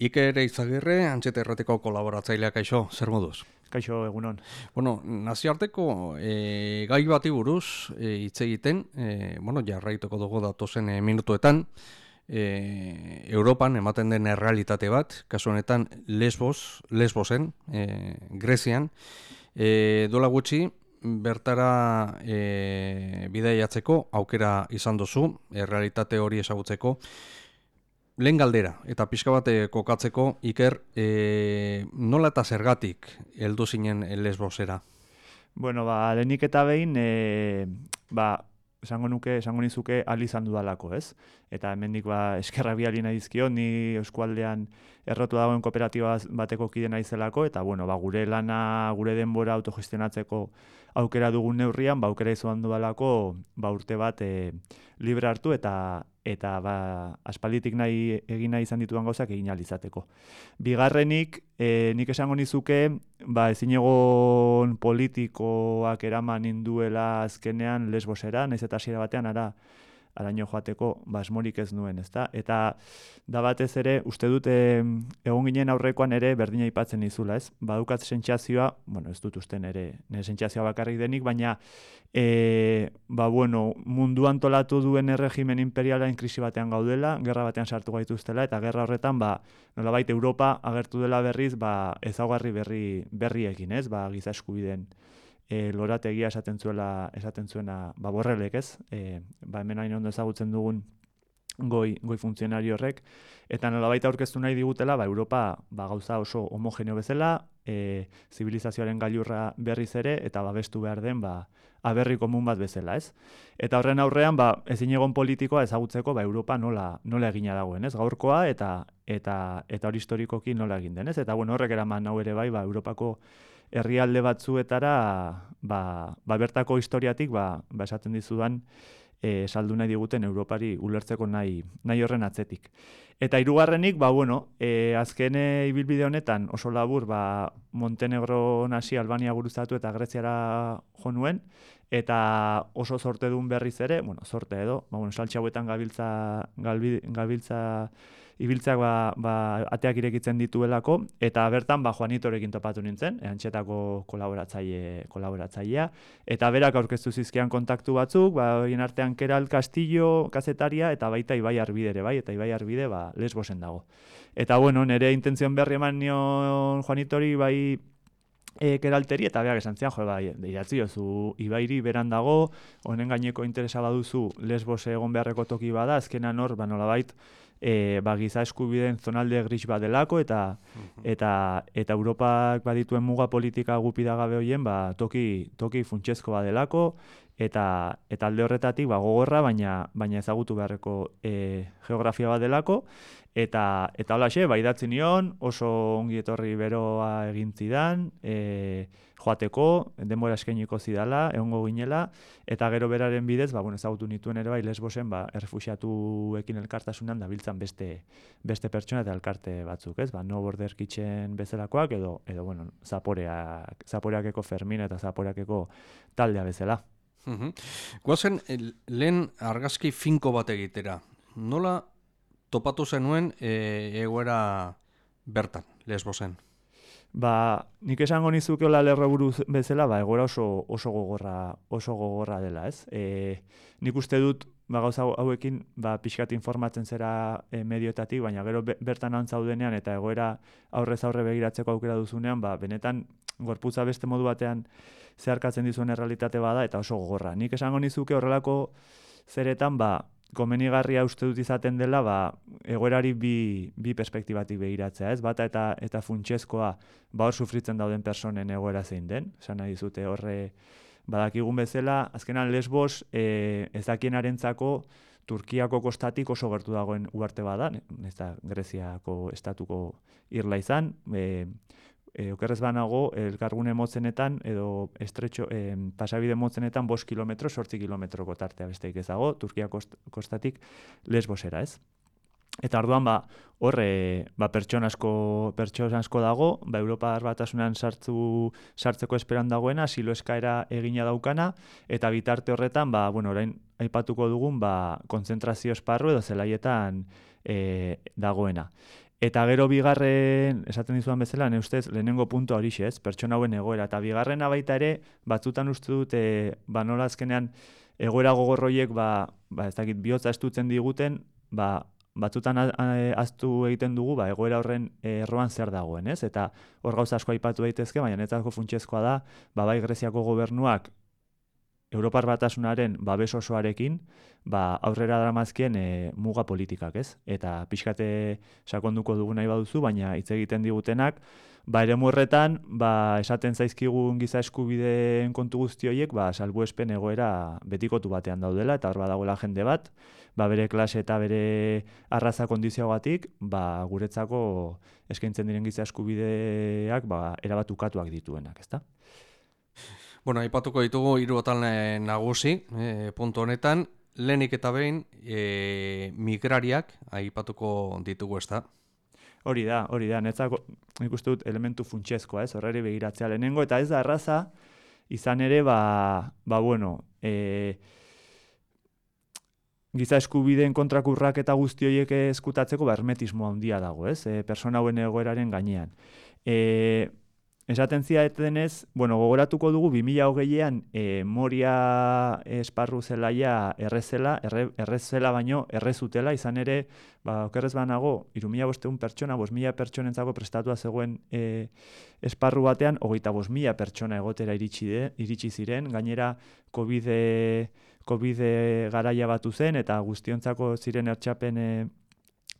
Iker Izagirre, antxete errateko kolaboratzaileak kaixo, zer moduz? Kaixo, egunon. Bueno, nazioarteko e, gai bati buruz e, hitz egiten, e, bueno, jarraituko dugu datozen e, minutuetan, e, Europan ematen den errealitate bat, kasu honetan Lesbos, Lesbosen, e, Grezian, e, dola gutxi, bertara e, bideiatzeko aukera izan duzu, errealitate hori esagutzeko, lehen galdera, eta pixka bat eh, kokatzeko, Iker, e, nola eta zergatik heldu zinen lesbosera? Bueno, ba, lehenik eta behin, e, ba, esango nuke, esango nizuke, ali izan dudalako, ez? Eta hemendik ba, eskerra biali nahi dizkio, ni eskualdean errotu dagoen kooperatiba bateko kide naizelako, eta bueno, ba, gure lana, gure denbora autogestionatzeko aukera dugun neurrian, ba, aukera izan dudalako, ba, urte bat e, libre hartu, eta eta ba, aspalditik nahi egin nahi izan dituan gauzak egin alizateko. Bigarrenik, e, nik esango nizuke, ba, ezin egon politikoak eraman induela azkenean lesbosera, naiz eta hasiera batean ara araño joateko basmorik ez nuen, ezta? Eta da batez ere, uste dute egon ginen aurrekoan ere berdina aipatzen izula, ez? Badukat sentsazioa, bueno, ez dut usten ere, nire sentsazioa bakarrik denik, baina e, ba, bueno, mundu antolatu duen erregimen imperialain krisi batean gaudela, gerra batean sartu gaituztela, eta gerra horretan, ba, nolabait Europa agertu dela berriz, ba, ezaugarri berri, berriekin, ez? Ba, giza eskubideen e, lorategia esaten zuela esaten zuena ba borrelek, ez? E, ba hemen hain ondo ezagutzen dugun goi goi funtzionario horrek eta nolabait aurkeztu nahi digutela, ba Europa ba gauza oso homogeneo bezala, e, zibilizazioaren gailurra berriz ere eta babestu behar den ba aberri komun bat bezala, ez? Eta horren aurrean ba ezin egon politikoa ezagutzeko ba Europa nola nola egina dagoen, ez? Gaurkoa eta eta eta hori historikoki nola egin den, ez? Eta bueno, horrek eraman hau ere bai, ba Europako herrialde batzuetara ba, ba bertako historiatik ba, ba esaten dizudan e, saldu nahi diguten Europari ulertzeko nahi, nahi horren atzetik. Eta hirugarrenik, ba bueno, e, azken ibilbide honetan oso labur ba, Montenegro nasi Albania guruzatu eta Greziara jo nuen eta oso sorte duen berriz ere, bueno, sorte edo, ba bueno, saltxe hauetan gabiltza gabiltza ibiltzak ba, ba, ateak irekitzen dituelako, eta bertan ba, Juanitorekin topatu nintzen, ehantxetako kolaboratzaile, kolaboratzailea, eta berak aurkeztu zizkian kontaktu batzuk, ba, horien artean Keral Castillo kazetaria, eta baita Ibai Arbide bai, eta Ibai Arbide ba, lesbosen dago. Eta bueno, nire intentzion berri eman nion Juanitori bai e, keralteri eta beak esan zian, jo, bai, deiratzi zu ibairi beran dago, honen gaineko interesa baduzu lesbos egon beharreko toki bada, azkenan hor, ba, nolabait, e, ba, giza eskubideen zonalde gris bat delako eta, eta, eta Europak badituen muga politika gupida gabe hoien ba, toki, toki funtsezko bat delako eta, eta alde horretatik ba, gogorra baina, baina ezagutu beharreko e, geografia bat delako eta eta hola xe, bai nion, oso ongi etorri beroa egin zidan, e, joateko, denbora eskainiko zidala, egongo ginela, eta gero beraren bidez, ba, bueno, ezagutu nituen ere bai, lesbosen, ba, errefusiatuekin elkartasunan dabiltzan beste, beste pertsona eta elkarte batzuk, ez? Ba, no border kitchen bezalakoak, edo, edo bueno, zaporeak, zaporeakeko fermina eta zaporeakeko taldea bezala. Guazen, lehen argazki finko bat egitera. Nola topatu zenuen e, egoera bertan, lesbosen? Ba, nik esango nizuke hola lerro bezala, ba, egoera oso, oso, gogorra, oso gogorra dela, ez? E, nik uste dut, ba, gauza hauekin, ba, pixkat informatzen zera e, medioetatik, baina gero bertan antzaudenean eta egoera aurrez aurre begiratzeko aukera duzunean, ba, benetan gorputza beste modu batean zeharkatzen dizuen errealitate bada eta oso gogorra. Nik esango nizuke horrelako zeretan, ba, komenigarria uste dut izaten dela, ba, egoerari bi, bi perspektibatik behiratzea, ez? Bata eta eta funtsezkoa ba hor sufritzen dauden personen egoera zein den. Esan nahi dizute horre badakigun bezala, azkenan lesbos e, ez dakienarentzako Turkiako kostatik oso gertu dagoen uarte bada, ez da Greziako estatuko irla izan, e, e, okerrez banago, elkargune motzenetan, edo estretxo, e, pasabide motzenetan, bost kilometro, sortzi kilometroko tartea besteik ezago, Turkia kost, kostatik lesbosera, ez? Eta arduan, ba, horre, ba, pertsona asko, pertsona asko dago, ba, Europa batasunan sartzu, sartzeko esperan dagoena, silo eskaera egina daukana, eta bitarte horretan, ba, bueno, orain, aipatuko dugun, ba, konzentrazio esparru edo zelaietan e, dagoena. Eta gero bigarren, esaten dizuan bezala, ne ustez, lehenengo puntu hori ez, pertsona hauen egoera. Eta bigarrena baita ere, batzutan uste dut, e, ba nola azkenean, egoera gogorroiek, ba, ba ez dakit, bihotza estutzen diguten, ba, batzutan aztu egiten dugu, ba, egoera horren erroan zer dagoen, ez? Eta hor gauza asko aipatu daitezke, baina netzako funtsezkoa da, ba, bai Greziako gobernuak Europar batasunaren babes osoarekin, ba, aurrera dramazkien e, muga politikak, ez? Eta pixkate sakonduko dugu nahi baduzu, baina hitz egiten digutenak, ba, ere horretan, ba, esaten zaizkigun giza eskubideen kontu guzti horiek, ba, salbu espen egoera betikotu batean daudela, eta hor badagoela jende bat, ba, bere klase eta bere arraza kondizioagatik, ba, guretzako eskaintzen diren giza eskubideak, ba, erabatukatuak dituenak, ezta? Bueno, aipatuko ditugu hiru atal nagusi, e, puntu honetan, lehenik eta behin e, migrariak aipatuko ditugu ez da. Hori da, hori da, netzako ikustu dut elementu funtsezkoa, ez, horreri begiratzea lehenengo, eta ez da arraza, izan ere, ba, ba bueno, e, giza eskubideen kontrakurrak eta guzti horiek eskutatzeko ba, hermetismo handia dago, ez, e, persona hauen egoeraren gainean. E, Esaten zia denez, bueno, gogoratuko dugu 2020ean e, Moria esparru zelaia errezela, erre, errezela baino errezutela, izan ere, ba, okerrez banago, irumila bosteun pertsona, bos mila pertsonentzako prestatua zegoen e, esparru batean, hogeita bos mila pertsona egotera iritsi, de, iritsi ziren, gainera COVID, COVID garaia batu zen, eta guztiontzako ziren ertxapen e,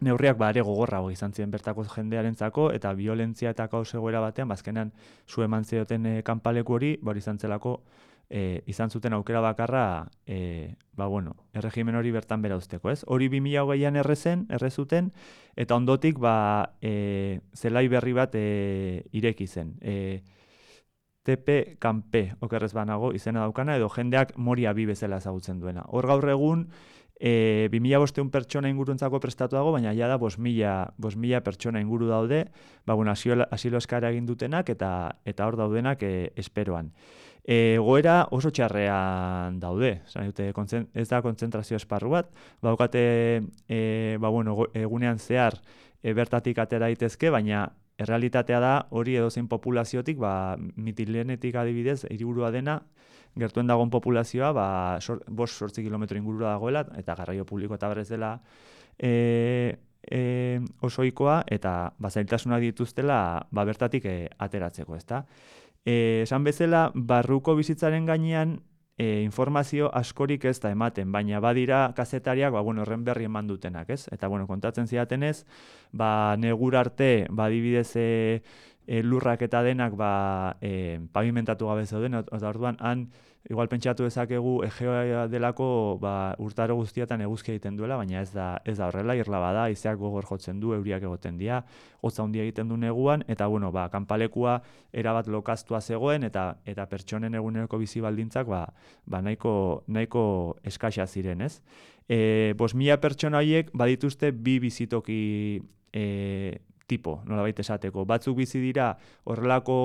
neurriak ba ere gogorrago izan ziren bertako jendearentzako eta violentzia eta kaos egoera batean bazkenan ba, zu eman zioten e, kanpaleku hori ba izan zelako e, izan zuten aukera bakarra e, ba bueno erregimen hori bertan bera usteko ez? Hori 2020an errezen errezuten eta ondotik ba e, zelai berri bat e, ireki zen. E, TP kanpe okerrez banago izena daukana edo jendeak moria bi bezala ezagutzen duena. Hor gaur egun E, 2000 pertsona inguruntzako prestatuago, baina ja da 5.000 pertsona inguru daude, ba, bueno, asilo, eskara egin dutenak eta eta hor daudenak e, esperoan. E, goera oso txarrean daude, zan dute, ez da kontzentrazio esparru bat, baukate e, ba, bueno, egunean zehar e, bertatik atera daitezke, baina errealitatea da hori edozein populaziotik, ba, mitilenetik adibidez, hiriburua dena, gertuen dagoen populazioa, ba, sor, bos sortzi kilometro ingurura dagoela, eta garraio publiko eta berrez dela e, e, osoikoa, eta bazailtasuna dituztela ba, bertatik e, ateratzeko, ezta? E, esan bezala, barruko bizitzaren gainean, e, informazio askorik ez da ematen, baina badira kazetariak, ba, bueno, horren berri eman dutenak, ez? Eta, bueno, kontatzen ziatenez, ba, negur arte, badibidez, e, e, lurrak eta denak ba, e, pavimentatu gabe zeuden, eta orduan han igual pentsatu dezakegu egeoa delako ba, urtaro guztiatan eguzkia egiten duela, baina ez da ez da horrela, irla bada, izeak gogor jotzen du, euriak egoten dira, hotza handia egiten du neguan, eta bueno, ba, kanpalekua erabat lokaztua zegoen, eta eta pertsonen eguneroko bizi baldintzak ba, ba nahiko, nahiko eskaxa ziren, ez? E, bos mila pertsona horiek badituzte bi bizitoki e, tipo, nola baita esateko. Batzuk bizi dira horrelako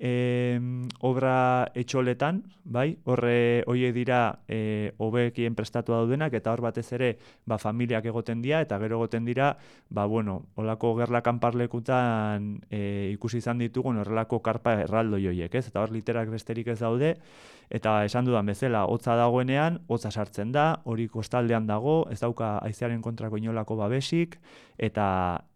e, obra etxoletan, bai? Horre hoe dira e, hobekien prestatua daudenak eta hor batez ere ba, familiak egoten dira eta gero egoten dira, ba bueno, holako gerla kanparlekutan e, ikusi izan ditugun horrelako karpa erraldo joiek, ez? Eta hor literak besterik ez daude eta esan dudan bezala hotza dagoenean, hotza sartzen da, hori kostaldean dago, ez dauka aizearen kontrako inolako babesik eta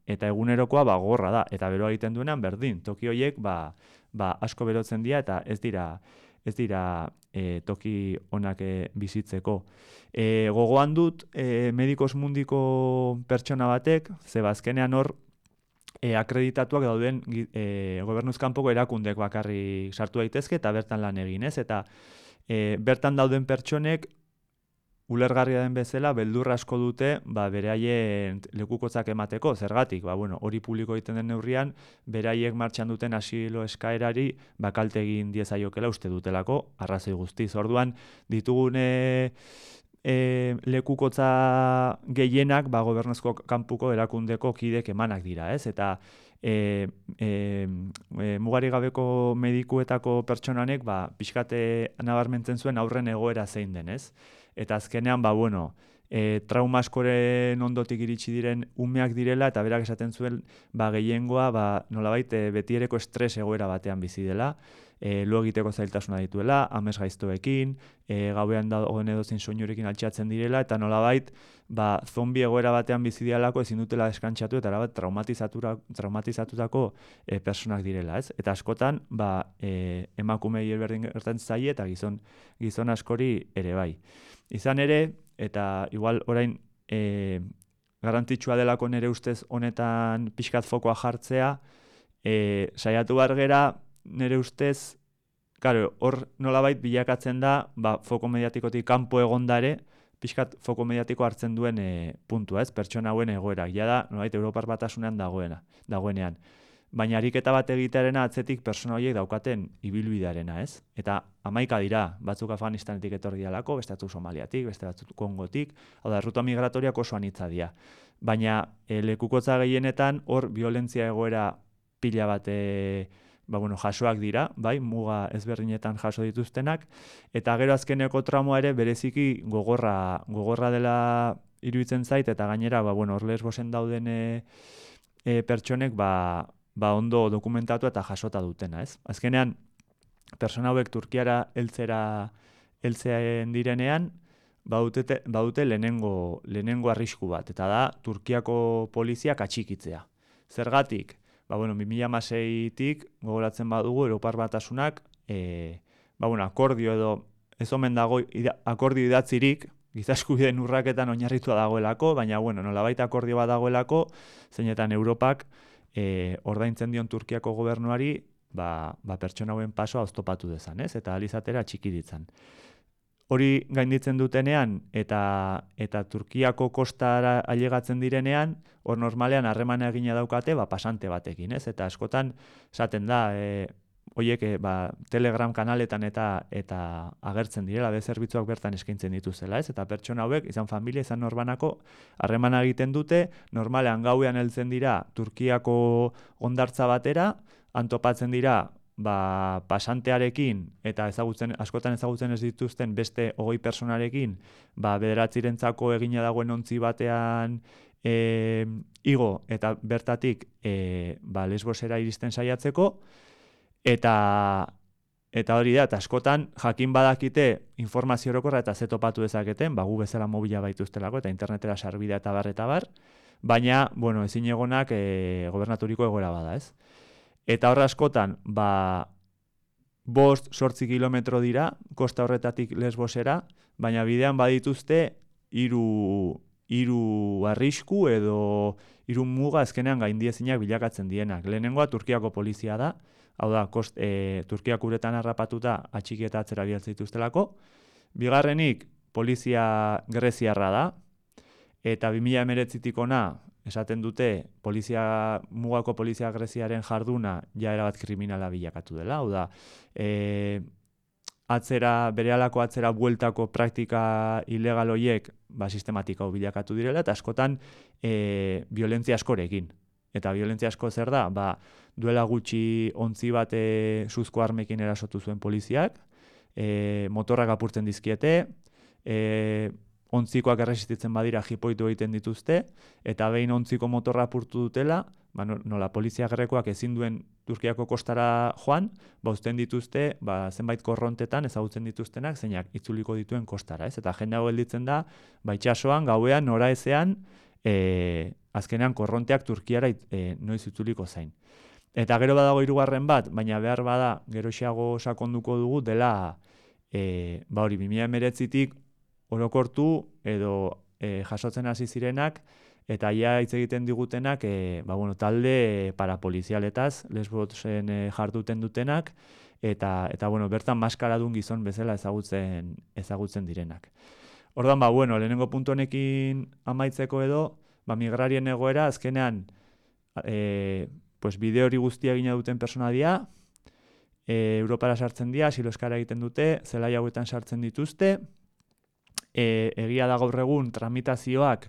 eta egunerokoa ba gorra da. Eta beroa egiten duenean berdin toki hoiek ba, ba asko berotzen dira eta ez dira ez dira e, toki onak e, bizitzeko. E, gogoan dut e, medikos mundiko pertsona batek ze bazkenean hor e, akreditatuak dauden e, gobernuzkanpoko erakundek bakarri sartu daitezke eta bertan lan egin ez eta e, bertan dauden pertsonek ulergarria den bezala, beldur asko dute, ba, beraien lekukotzak emateko, zergatik, ba, bueno, hori publiko egiten den neurrian, beraiek martxan duten asilo eskaerari, ba, kalte egin diezaiokela uste dutelako, arrazoi guztiz. Orduan, ditugune e, lekukotza gehienak, ba, gobernuzko kanpuko erakundeko kidek emanak dira, ez? Eta, e, e, e, mugari gabeko medikuetako pertsonanek, ba, pixkate nabarmentzen zuen aurren egoera zein den, ez? eta azkenean ba bueno e, trauma askoren ondotik iritsi diren umeak direla eta berak esaten zuen ba gehiengoa ba nolabait e, betiereko estres egoera batean bizi dela e, lo egiteko zailtasuna dituela, amez gaiztoekin, e, gauean da hoen edozin soinurekin altxatzen direla, eta nolabait, ba, zombi egoera batean bizi dialako ezin dutela eskantxatu, eta erabat traumatizatutako e, personak direla, ez? Eta askotan, ba, e, emakumei erberdin gertan zaie, eta gizon, gizon askori ere bai. Izan ere, eta igual orain e, garantitxua delako nere ustez honetan pixkat fokoa jartzea, e, saiatu bargera, nire ustez, claro, hor nolabait bilakatzen da, ba, foko mediatikotik kanpo egondare, pixkat foko mediatiko hartzen duen e, puntua, ez? Pertsona hauen egoera. Ja da, nolabait, Europar batasunean dagoena, dagoenean. Baina ariketa bat egitearena atzetik persona horiek daukaten ibilbidearena, ez? Eta amaika dira, batzuk Afganistanetik etorri dialako, beste batzuk Somaliatik, beste batzuk Kongotik, hau da, ruta migratoriak oso anitza dira. Baina e, lekukotza gehienetan hor violentzia egoera pila bat e, ba, bueno, jasoak dira, bai, muga ezberdinetan jaso dituztenak, eta gero azkeneko tramoa ere bereziki gogorra, gogorra dela iruditzen zait, eta gainera, ba, bueno, orles bosen dauden e, e, pertsonek, ba, ba, ondo dokumentatu eta jasota dutena, ez? Azkenean, persona hauek Turkiara heltzera heltzean direnean, baute, baute lehenengo, lehenengo arrisku bat, eta da Turkiako poliziak atxikitzea. Zergatik, ba, bueno, 2006-tik gogoratzen badugu Europar batasunak, e, ba, bueno, akordio edo, ez omen dago akordio idatzirik, gizaskubideen urraketan oinarritua dagoelako, baina, bueno, nola baita akordio bat dagoelako, zeinetan Europak e, ordaintzen dion Turkiako gobernuari, ba, ba pertsona hauen pasoa oztopatu dezan, ez? Eta alizatera txiki ditzan hori gainditzen dutenean eta eta Turkiako kostara ailegatzen direnean, hor normalean harremana egina daukate, ba pasante batekin, ez? Eta askotan esaten da, e, hoiek e, ba, Telegram kanaletan eta eta agertzen direla be zerbitzuak bertan eskaintzen dituzela, ez? Eta pertsona hauek izan familia izan norbanako harremana egiten dute, normalean gauean heltzen dira Turkiako ondartza batera, antopatzen dira ba, pasantearekin eta ezagutzen askotan ezagutzen ez dituzten beste hogei personarekin ba, bederatzirentzako egina dagoen ontzi batean e, igo eta bertatik e, ba, lesbosera iristen saiatzeko eta eta hori da, eta askotan jakin badakite informazio orokorra eta ze topatu dezaketen, ba, gu bezala mobila baituztelako eta internetera sarbidea eta bar eta bar, baina, bueno, ezin egonak e, gobernaturiko egoera bada, ez? Eta horra askotan, ba, bost, sortzi kilometro dira, kosta horretatik lesbosera, baina bidean badituzte hiru hiru arrisku edo hiru muga azkenean gaindiezinak bilakatzen dienak. Lehenengoa Turkiako polizia da, hau da, kost, e, Turkiak uretan harrapatuta atxiki eta. Bigarrenik, polizia greziarra da, eta 2000 emeretzitik ona, esaten dute polizia mugako polizia greziaren jarduna ja erabat kriminala bilakatu dela, hau da, e, atzera, berehalako atzera bueltako praktika ilegal hoiek ba, sistematika bilakatu direla, eta askotan e, violentzia askorekin. Eta violentzia asko zer da, ba, duela gutxi ontzi bate suzko armekin erasotu zuen poliziak, e, motorrak apurtzen dizkiete, e, ontzikoak erresistitzen badira jipoitu egiten dituzte, eta behin ontziko motorra apurtu dutela, ba, nola polizia gerrekoak ezin duen Turkiako kostara joan, ba, uzten dituzte, ba, zenbait korrontetan ezagutzen dituztenak, zeinak itzuliko dituen kostara, ez? Eta jende hau helditzen da, ba, itxasoan, gauean, nora ezean, e, azkenean korronteak Turkiara e, noiz itzuliko zain. Eta gero badago hirugarren bat, baina behar bada geroxiago sakonduko dugu dela e, ba hori 2019tik orokortu edo e, jasotzen hasi zirenak eta ja hitz egiten digutenak e, ba, bueno, talde parapolizialetaz lesbosen e, jarduten dutenak eta eta bueno, bertan maskaradun gizon bezala ezagutzen ezagutzen direnak. Ordan ba bueno, lehenengo puntu honekin amaitzeko edo, ba migrarien egoera azkenean e, pues bideo hori guztia egina duten persona dira, e, Europara sartzen dira, siloskara egiten dute, zelai hauetan sartzen dituzte, e, egia da gaur egun tramitazioak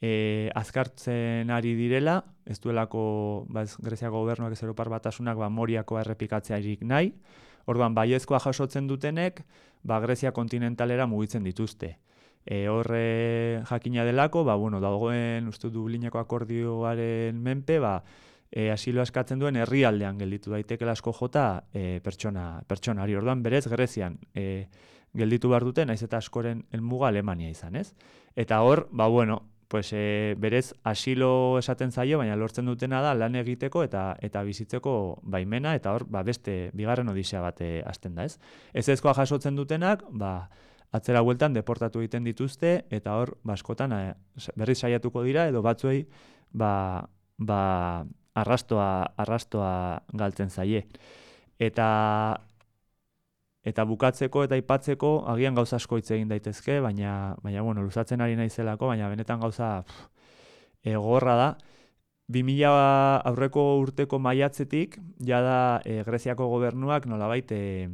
e, azkartzen ari direla, ez duelako ba, ez, Greziako gobernuak ez Europar batasunak ba, moriako errepikatzea irik nahi, orduan baiezkoa jasotzen dutenek ba, Grezia kontinentalera mugitzen dituzte. e, horre jakina delako, ba, bueno, dagoen uste Dublineko akordioaren menpe, ba, e, asilo eskatzen duen herrialdean gelditu daiteke asko jota e, pertsona, pertsonari. Orduan, berez, Grezian e, gelditu behar dute, naiz eta askoren elmuga Alemania izan, ez? Eta hor, ba, bueno, pues, e, berez asilo esaten zaio, baina lortzen dutena da lan egiteko eta eta bizitzeko baimena, eta hor, ba, beste, bigarren odisea bat e, azten da, ez? Ez ezkoa jasotzen dutenak, ba, atzera bueltan deportatu egiten dituzte, eta hor, baskotan, ba, e, berriz saiatuko dira, edo batzuei, ba, ba, arrastoa, arrastoa galtzen zaie. Eta eta bukatzeko eta aipatzeko agian gauza asko hitz egin daitezke, baina baina bueno, luzatzen ari naizelako, baina benetan gauza egorra da. 2000 aurreko urteko maiatzetik jada e, Greziako gobernuak nolabait e,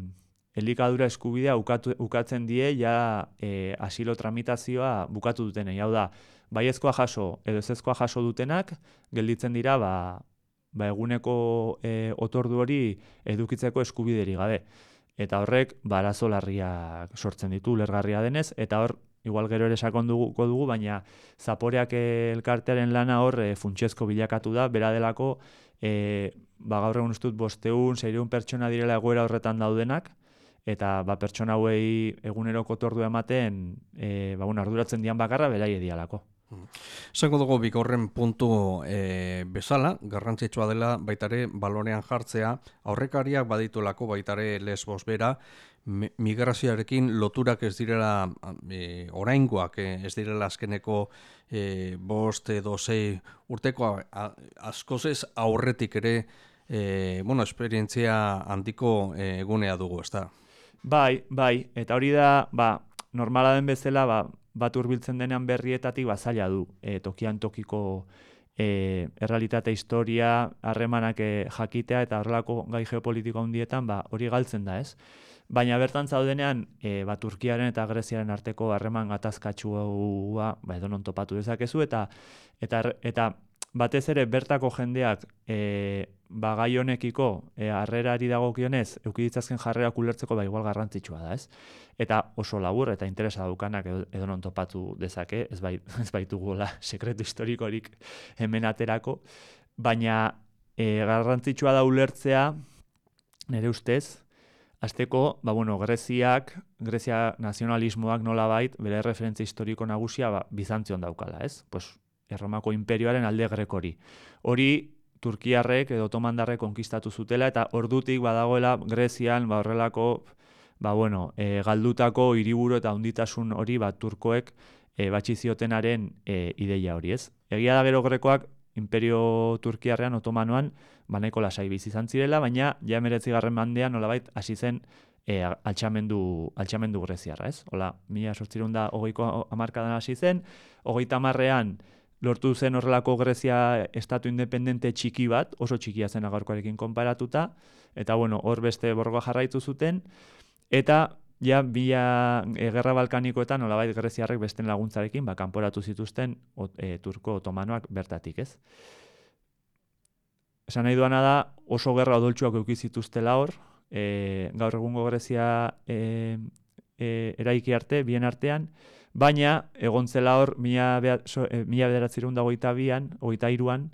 elikadura eskubidea ukatu, ukatzen die ja e, asilo tramitazioa bukatu dutenei. Hau da, baiezkoa jaso edo ezezkoa jaso dutenak gelditzen dira ba, ba eguneko e, otordu hori edukitzeko eskubideri gabe eta horrek barazo larriak sortzen ditu lergarria denez. Eta hor igual gero ere sakonduko dugu baina zaporeak elkartearen lana hor e, funtsezko bilakatu da. Bera delako e, ba gaur egun ustut 500 pertsona direla egoera horretan daudenak. Eta ba pertsona hauei eguneroko tordu ematen e, ba arduratzen dian bakarra beraie dialako Zango dugu bikorren puntu e, bezala, garrantzitsua dela baitare balorean jartzea, aurrekariak baditulako baitare lesbos bera, migrazioarekin loturak ez direla e, oraingoak e, ez direla azkeneko e, bost edo zei urteko askoz ez aurretik ere e, bueno, esperientzia handiko egunea dugu, ez da? Bai, bai, eta hori da, ba, normala den bezala, ba, bat hurbiltzen denean berrietatik bazaila du e, tokian tokiko e, errealitate historia, harremanak e, jakitea eta horrelako gai geopolitiko handietan ba, hori galtzen da ez. Baina bertan zaudenean, e, ba, Turkiaren eta Greziaren arteko harreman gatazkatxua ba, edo non topatu dezakezu eta, eta, eta batez ere bertako jendeak e, ba, gai honekiko e, harrerari dagokionez eukiditzazken jarrerak ulertzeko ba, igual garrantzitsua da, ez? Eta oso labur eta interesa daukanak edo, edo non topatu dezake, ez, bai, ez baitugu la sekretu historikorik hemen aterako, baina e, garrantzitsua da ulertzea, nire ustez, Azteko, ba, bueno, Greziak, Grezia nazionalismoak nola bait, bere referentzia historiko nagusia ba, Bizantzion daukala, ez? Pues, Erromako imperioaren alde grekori. Hori Turkiarrek edo Otomandarrek konkistatu zutela eta ordutik badagoela Grezian ba horrelako ba bueno, e, galdutako hiriburu eta honditasun hori bat turkoek e, batzi ziotenaren e, ideia hori, ez? Egia da gero grekoak Imperio Turkiarrean Otomanoan baneko lasai bizi izan zirela, baina ja 19. mendean nolabait hasi zen e, altxamendu, altxamendu greziarra, ez? Hola, 1820ko hamarkadan hasi zen, 30ean lortu zen horrelako Grezia estatu independente txiki bat, oso txikia zen agarkoarekin konparatuta, eta bueno, hor beste borgoa jarraitu zuten, eta ja, bila e, gerra balkanikoetan, nolabait Greziarrek besten laguntzarekin, ba, kanporatu zituzten e, turko otomanoak bertatik, ez? Esan nahi duana da, oso gerra odoltsuak eukizituztela hor, e, gaur egungo Grezia e, e, eraiki arte, bien artean, Baina, egon zela hor, mila, e, mila bederatzerun da goita bian, goita iruan,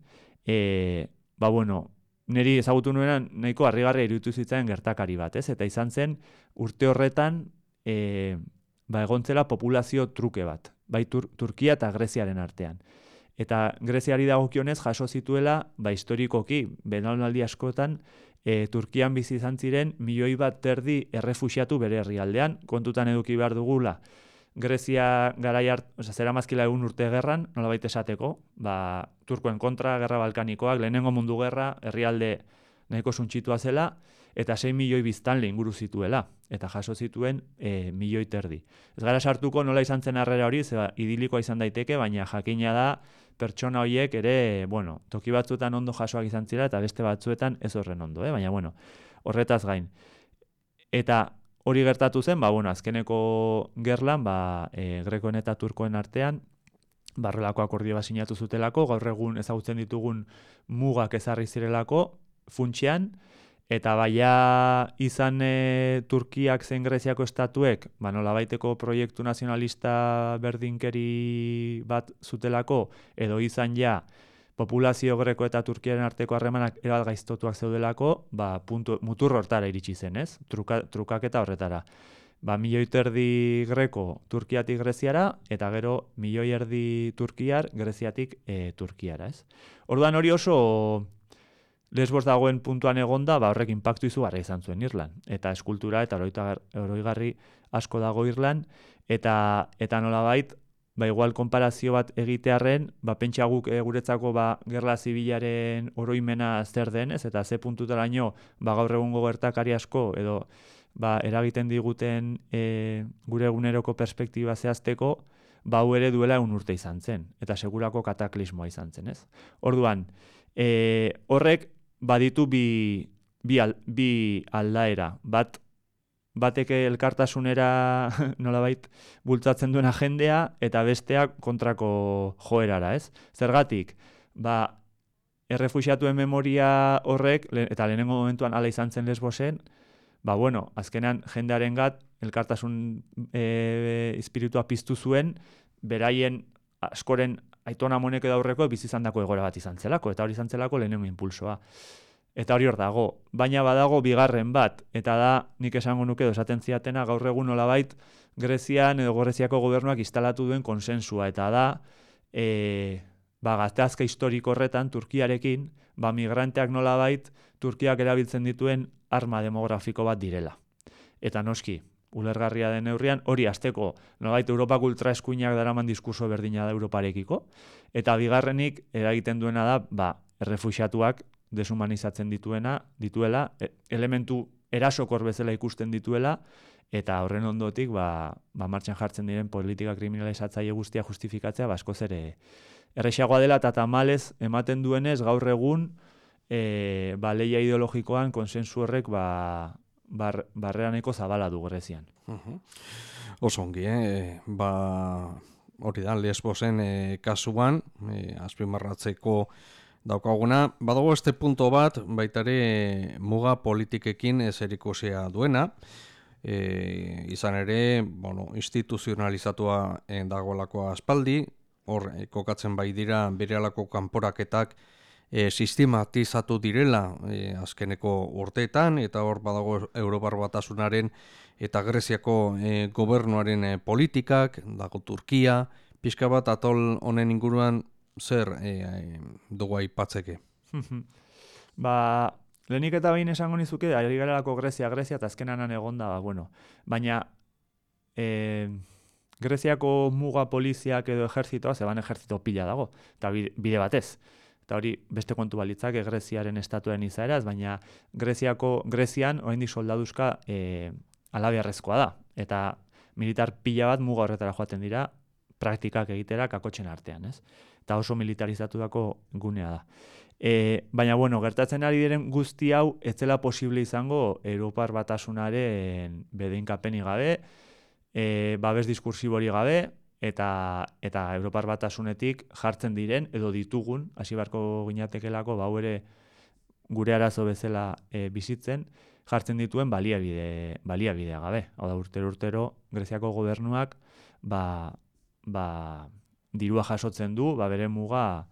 e, ba bueno, niri ezagutu nuenan nahiko harrigarria irutu zitzaren gertakari bat, ez? Eta izan zen, urte horretan, e, ba egon zela populazio truke bat, bai Tur Turkia eta Greziaren artean. Eta Greziari dagokionez jaso zituela, ba historikoki, benaldi askotan, e, Turkian bizi izan ziren milioi bat terdi errefuxiatu bere herrialdean, kontutan eduki behar dugula, Grezia garai hart, o sea, zera mazkila egun urte gerran, nola baita esateko, ba, turkoen kontra, gerra balkanikoak, lehenengo mundu gerra, herrialde nahiko suntxitua zela, eta 6 milioi biztan lehen guru zituela, eta jaso zituen e, milioi terdi. Ez gara sartuko nola izan zen harrera hori, zeba, idilikoa izan daiteke, baina jakina da, pertsona horiek ere, bueno, toki batzuetan ondo jasoak izan zira, eta beste batzuetan ez horren ondo, eh? baina, bueno, horretaz gain. Eta hori gertatu zen, ba, bueno, azkeneko gerlan, ba, e, grekoen eta turkoen artean, barrelako akordio bat sinatu zutelako, gaur egun ezagutzen ditugun mugak ezarri zirelako, funtsian, Eta baia izan e, Turkiak zen Greziako estatuek, ba baiteko proiektu nazionalista berdinkeri bat zutelako, edo izan ja populazio greko eta Turkiaren arteko harremanak erabat gaiztotuak zeudelako, ba, puntu, mutur hortara iritsi zen, ez? Truka, trukaketa horretara. Ba, milioi erdi greko Turkiatik Greziara, eta gero milioi erdi Turkiar Greziatik e, Turkiara, ez? Orduan hori oso Lesbos dagoen puntuan egonda, ba horrek inpaktu izugarri izan zuen Irlan. Eta eskultura eta oroigarri asko dago Irlan. Eta, eta nola bait, ba igual konparazio bat egitearren, ba pentsa guk e, guretzako ba, gerla zibilaren oroimena zer denez, eta ze puntutara ino, ba gaur egungo gertakari asko, edo ba, eragiten diguten e, gure eguneroko perspektiba zehazteko, ba hau ere duela egun urte izan zen, eta segurako kataklismoa izan zen, ez? Orduan, e, horrek baditu bi, bi, al, bi aldaera. Bat, bateke elkartasunera nolabait bultzatzen duen jendea eta besteak kontrako joerara, ez? Zergatik, ba, errefusiatuen memoria horrek, eta lehenengo momentuan ala izan zen lesbosen, ba, bueno, azkenean jendearen gat, elkartasun e, espiritua piztu zuen, beraien askoren aitona monek edo aurreko bizizan dako egora bat izan zelako, eta hori izan zelako lehenengo impulsoa. Eta hori hor dago, baina badago bigarren bat, eta da nik esango nuke edo esaten ziatena gaur egun nolabait Grezian edo Greziako gobernuak instalatu duen konsensua, eta da e, ba, gazteazka historiko horretan Turkiarekin, ba, migranteak nolabait Turkiak erabiltzen dituen arma demografiko bat direla. Eta noski, ulergarria den neurrian, hori azteko, nolait Europak ultraeskuinak daraman diskurso berdina da Europarekiko, eta bigarrenik eragiten duena da, ba, errefuxiatuak deshumanizatzen dituena, dituela, e, elementu erasokor bezala ikusten dituela, eta horren ondotik, ba, ba martxan jartzen diren politika kriminalizatzaile guztia justifikatzea, basko ba, ere errexagoa dela, eta tamalez ematen duenez, gaur egun, e, ba, leia ideologikoan konsensu horrek, ba, bar, barreaneko zabala du Grezian. Uh Oso ongi, eh? ba, hori da, lesbosen eh, kasuan, eh, azpimarratzeko daukaguna, badago este punto bat, baitare muga politikekin ez erikosia duena, e, izan ere, bueno, instituzionalizatua eh, dagoelako aspaldi, hor, kokatzen bai dira bere alako kanporaketak, e, sistematizatu direla e, azkeneko urteetan eta hor badago Europar batasunaren eta Greziako e, gobernuaren politikak, dago Turkia, pixka bat atol honen inguruan zer e, e, dugu aipatzeke. ba, lehenik eta behin esango nizuke, ari garelako Grezia, Grezia, eta azkenan egonda, ba, bueno, baina e, Greziako muga poliziak edo ejerzitoa, zeban ejerzito pila dago, eta bide batez eta hori beste kontu balitzak Greziaren estatuen izaeraz, baina Greziako Grezian oraindik soldaduzka e, alabiarrezkoa da eta militar pila bat muga horretara joaten dira praktikak egitera kakotxen artean, ez? Eta oso militarizatutako gunea da. E, baina bueno, gertatzen ari diren guzti hau ez zela posible izango Europar batasunaren bedeinkapenik gabe, e, babes diskursibori gabe, eta eta Europar batasunetik jartzen diren edo ditugun hasi barko ginatekelako bau ere gure arazo bezala e, bizitzen jartzen dituen baliabide baliabidea gabe. Hau da urtero urtero Greziako gobernuak ba, ba, dirua jasotzen du ba bere muga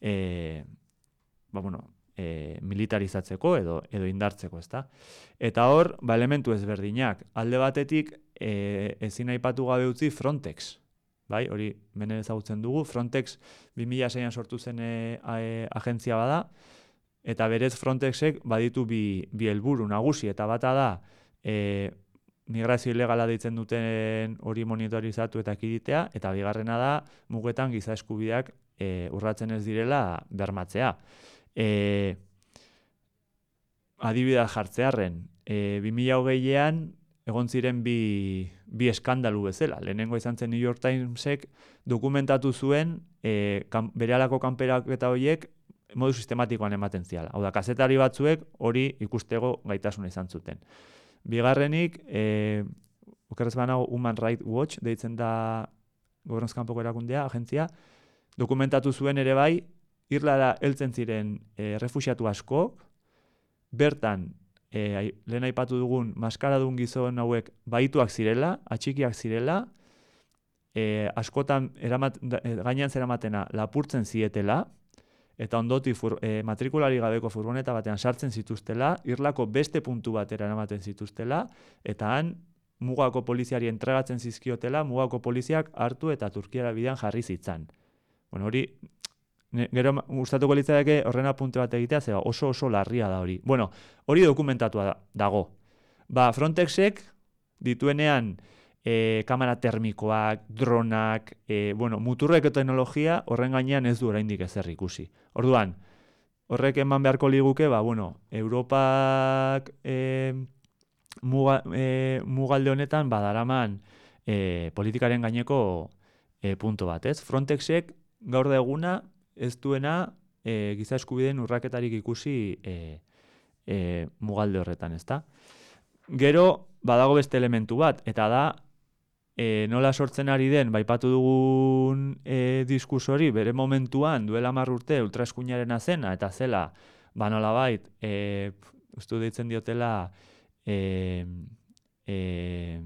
e, ba, bueno, e, militarizatzeko edo edo indartzeko, ezta? Eta hor, ba elementu ezberdinak, alde batetik e, ezin aipatu gabe utzi Frontex, bai, hori menen ezagutzen dugu, Frontex 2006an sortu zen e, agentzia bada, eta berez Frontexek baditu bi, bi helburu nagusi, eta bata da, e, migrazio ilegala deitzen duten hori monitorizatu eta ekiditea, eta bigarrena da, mugetan giza eskubideak e, urratzen ez direla bermatzea. E, adibidea jartzearen, e, 2008an egon ziren bi, bi eskandalu bezala. Lehenengo izan zen New York Timesek dokumentatu zuen e, kan, bere alako kanperak eta horiek modu sistematikoan ematen ziala. Hau da, kazetari batzuek hori ikustego gaitasuna izan zuten. Bigarrenik, e, okerrez banago Human Rights Watch, deitzen da gobernuzkanpoko erakundea, agentzia, dokumentatu zuen ere bai, irlara heltzen ziren e, refusiatu asko, bertan e, lehen aipatu dugun maskaradun gizon hauek baituak zirela, atxikiak zirela, e, askotan eramat, gainean zeramatena lapurtzen zietela, eta ondoti fur, e, matrikulari gabeko furgoneta batean sartzen zituztela, irlako beste puntu batera eramaten zituztela, eta han mugako poliziari entregatzen zizkiotela, mugako poliziak hartu eta Turkiara bidean jarri zitzan. Bueno, hori Ne, gero gustatuko litzateke horren apunte bat egitea, zeba oso oso larria da hori. Bueno, hori dokumentatua da, dago. Ba, Frontexek dituenean e, kamera termikoak, dronak, e, bueno, muturreko teknologia horren gainean ez du oraindik ezer ikusi. Orduan, horrek eman beharko liguke, ba, bueno, Europak e, muga, e, mugalde honetan badaraman e, politikaren gaineko e, punto bat, ez? Frontexek gaur da eguna ez duena e, giza eskubideen urraketarik ikusi e, e, mugalde horretan, ezta? Gero, badago beste elementu bat, eta da, e, nola sortzen ari den, baipatu dugun e, diskursori, bere momentuan, duela marrurte, ultraeskuinaren azena, eta zela, ba nola bait, e, ustu deitzen diotela, e, e,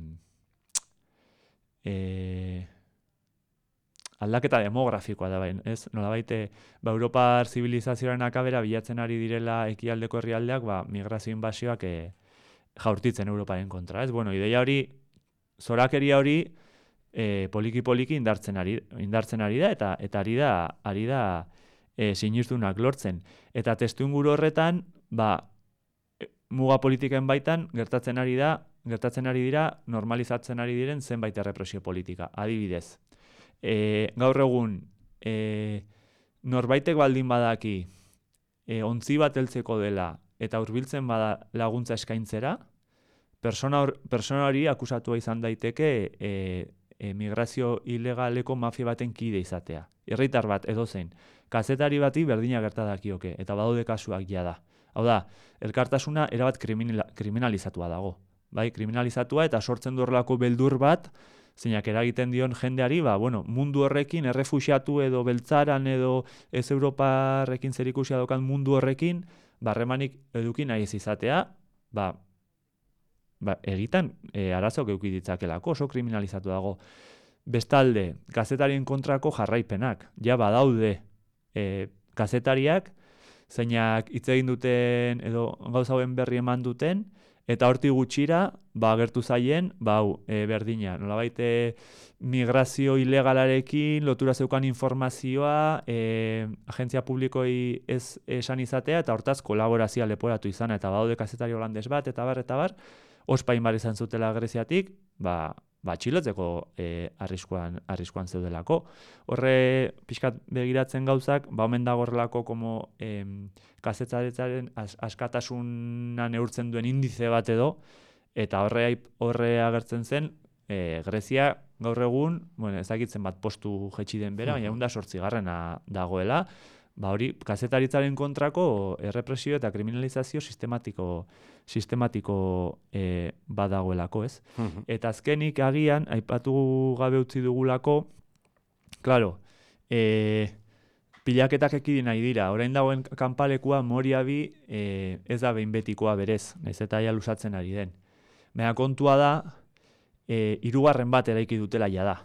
e, aldaketa demografikoa da bain, ez? Nola baite, ba, Europar zibilizazioaren akabera bilatzen ari direla ekialdeko herrialdeak, ba, migrazio inbasioak e, jaurtitzen Europaren kontra, ez? Bueno, ideia hori, zorakeria hori, e, poliki-poliki indartzen ari, indartzen ari da, eta eta ari da, ari da e, sinistunak lortzen. Eta testu inguru horretan, ba, muga politiken baitan, gertatzen ari da, gertatzen ari dira, normalizatzen ari diren zenbait errepresio politika. Adibidez, e, gaur egun e, norbaitek baldin badaki e, ontzi bat heltzeko dela eta hurbiltzen bada laguntza eskaintzera, persona, or, persona hori akusatua izan daiteke e, e, migrazio ilegaleko mafia baten kide izatea. Herritar bat edo zein. Kazetari bati berdina gertadakioke eta badaude kasuak ja da. Hau da, elkartasuna erabat kriminalizatua dago. Bai, kriminalizatua eta sortzen du beldur bat, zeinak eragiten dion jendeari, ba, bueno, mundu horrekin, errefusiatu edo beltzaran edo ez Europarrekin zer ikusia dokan mundu horrekin, barremanik eduki nahi ez izatea, ba, ba, egitan e, arazok euki ditzakelako, oso kriminalizatu dago. Bestalde, kazetarien kontrako jarraipenak, ja badaude e, kazetariak, zeinak hitz egin duten edo gauza hauen berri eman duten, Eta horti gutxira, ba, gertu zaien, ba, e, berdina. Nola baite, migrazio ilegalarekin, lotura zeukan informazioa, e, agentzia publikoi ez esan izatea, eta hortaz kolaborazioa leporatu izana, eta baude kazetari holandez bat, eta bar, eta bar, ospain bar izan zutela greziatik, ba, ba, txilotzeko e, arriskuan, arriskuan zeudelako. Horre, pixkat begiratzen gauzak, ba, omen dago horrelako como e, kazetzaretzaren askatasunan neurtzen duen indize bat edo, eta horre, horre agertzen zen, e, Grezia gaur egun, bueno, ezagitzen bat postu jetxi den bera, baina da sortzi garrena dagoela, ba hori kazetaritzaren kontrako errepresio eta kriminalizazio sistematiko sistematiko e, badagoelako, ez? Eta azkenik agian aipatu gabe utzi dugulako, claro, e, pilaketak ekidi nahi dira. Orain dagoen kanpalekua Moriabi e, ez da behin betikoa berez, naiz eta ja lusatzen ari den. Mea kontua da e, irugarren bat eraiki dutela ja da.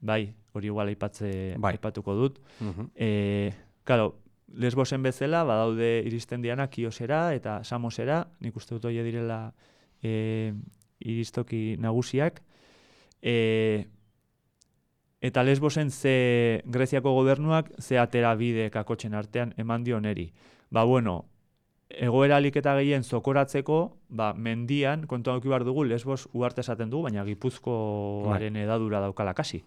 Bai, hori igual aipatze bai. aipatuko dut. Uh Claro, lesbosen bezala, badaude iristen diana kiosera eta samosera, nik uste dut oie direla e, iristoki nagusiak. E, eta lesbosen ze Greziako gobernuak ze atera bide kakotxen artean eman dio neri. Ba bueno, egoera eta gehien zokoratzeko, ba, mendian, kontuan dugu, lesbos uarte esaten du, baina gipuzkoaren bai. edadura daukala kasi.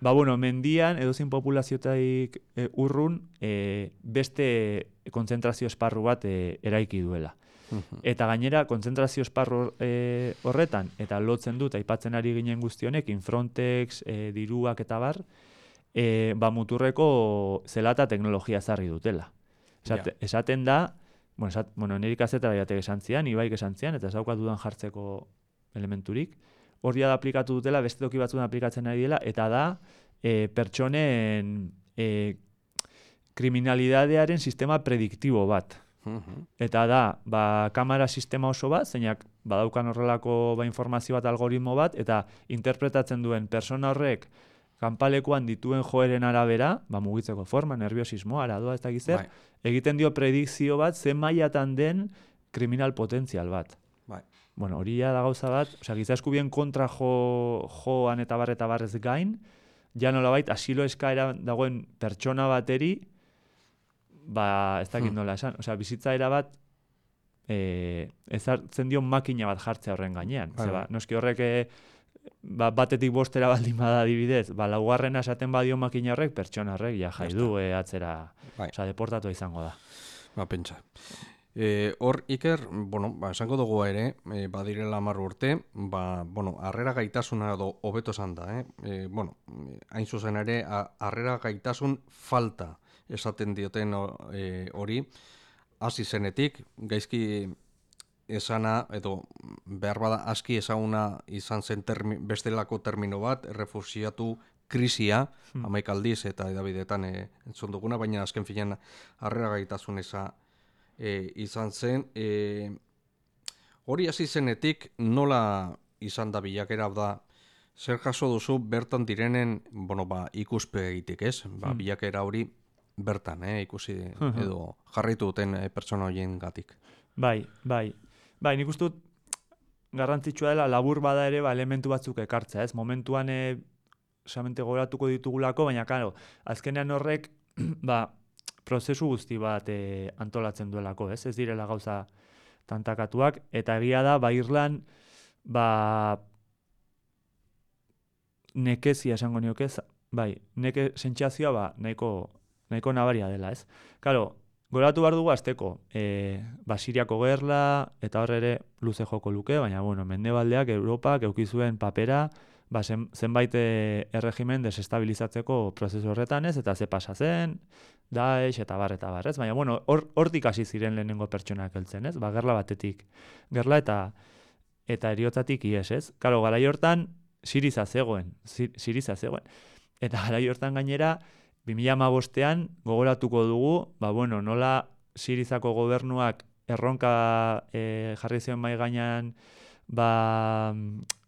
Ba, bueno, mendian, edozin populaziotaik e, urrun, e, beste kontzentrazio esparru bat e, eraiki duela. Eta gainera, kontzentrazio esparru e, horretan, eta lotzen dut, aipatzen ari ginen guztionekin, Frontex, e, diruak eta bar, e, ba, muturreko zelata teknologia zarri dutela. Esate, Esaten da, bueno, esat, bueno nire kazetara jatek esan zian, ibaik esan zian, eta ez dudan jartzeko elementurik, hor da aplikatu dutela, beste toki batzuen aplikatzen ari dela, eta da e, pertsonen e, kriminalidadearen sistema prediktibo bat. Eta da, ba, kamera sistema oso bat, zeinak badaukan horrelako ba, informazio bat, algoritmo bat, eta interpretatzen duen persona horrek kanpalekuan dituen joeren arabera, ba, mugitzeko forma, nerviosismo, aradoa ez da gizer, Bai. egiten dio predikzio bat, zen mailatan den kriminal potentzial bat. Bai. Bueno, hori ja da gauza bat, osea, giza eskubien kontra jo, joan eta bar eta barrez gain, ja nolabait asilo eskaera dagoen pertsona bateri, ba, ez dakit Hmm. nola esan, osea, bizitza era bat, e, ezartzen dio makina bat jartzea horren gainean. Bai, Ze, ba, bai. noski horrek e, ba, batetik bostera baldin bada adibidez, ba, laugarrena esaten badio makina horrek, pertsona horrek, ja, jai du, e, atzera, Bai. osea, deportatu izango da. Ba, pentsa. E, hor, Iker, bueno, ba, esango dugu ere, e, badirela hamar urte, ba, bueno, harrera gaitasuna edo hobeto esan da, eh? E, bueno, hain zuzen ere, harrera gaitasun falta esaten dioten o- e, hori, hasi zenetik, gaizki esana, edo behar bada aski ezaguna izan zen termi, bestelako termino bat, refusiatu krisia, Hmm. aldiz eta edabidetan e, entzun duguna, baina azken finean harrera gaitasun eza e, izan zen. E, hori hasi zenetik nola izan da bilakera da, zer jaso duzu bertan direnen, bueno, ba, ikuspegitik, ez? Ba, Hmm. bilakera hori bertan, eh, ikusi edo jarraitu duten eh, pertsona horien gatik. Bai, bai. Bai, nik uste dut garrantzitsua dela labur bada ere ba, elementu batzuk ekartzea, ez? Momentuan e, samente goratuko ditugulako, baina karo, azkenean horrek ba, prozesu guzti bat e, antolatzen duelako, ez? Ez direla gauza tantakatuak, eta egia da, ba, Irlan, ba, nekezia esango nioke, bai, neke sentsazioa ba, nahiko, nahiko nabaria dela, ez? Karo, goratu behar dugu azteko, e, ba, Siriako gerla, eta hor ere luze joko luke, baina, bueno, mendebaldeak, Europak, eukizuen papera, ba, zen, zenbait e, erregimen desestabilizatzeko prozesu horretan ez, eta ze pasa zen, Daesh eta bar eta bar, ez? Baina, bueno, hor, hortik hasi ziren lehenengo pertsonak heltzen, ez? Ba, gerla batetik. Gerla eta eta eriotzatik ies, ez? Karo, garai hortan, Siriza zegoen, Sir- Siriza zegoen. Eta garai hortan gainera, 2015ean gogoratuko dugu, ba, bueno, nola Sirizako gobernuak erronka e, jarri zion mai gainean ba,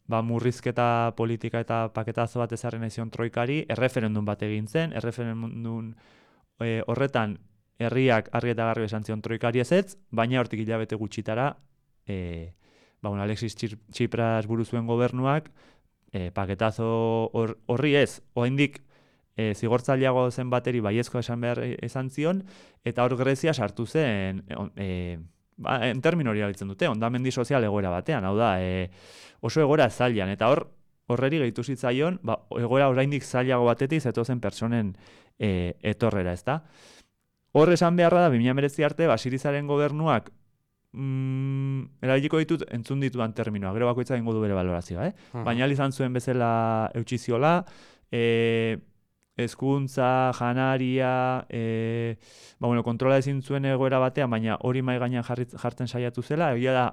ba murrizketa politika eta paketazo bat ezarri nahi troikari, erreferendum bat egin zen, erreferendum e, horretan herriak argi eta garbi esan zion troikari ezetz, baina hortik hilabete gutxitara e, ba, bueno, Alexis Tsipras buru zuen gobernuak e, paketazo hor- horri ez, oraindik e, zigortzaileago zen bateri baiezko esan behar izan zion, eta hor Grezia sartu zen, e, e, ba, en termino hori abiltzen dute, ondamendi sozial egoera batean, hau da, e, oso egoera zailan, eta hor horreri gehitu zitzaion, ba, egoera oraindik zailago batetik zetozen personen e, etorrera, ezta? Hor esan beharra da, 2019 arte, ba, Sirizaren gobernuak mm, erabiliko ditut entzun ditudan terminoa, gero bakoitza egingo du bere valorazioa, eh? Baina ahal izan zuen bezala eutxiziola, e, hezkuntza, janaria, e, ba, bueno, kontrola ezin zuen egoera batean, baina hori mai gainean jartzen saiatu zela, egia da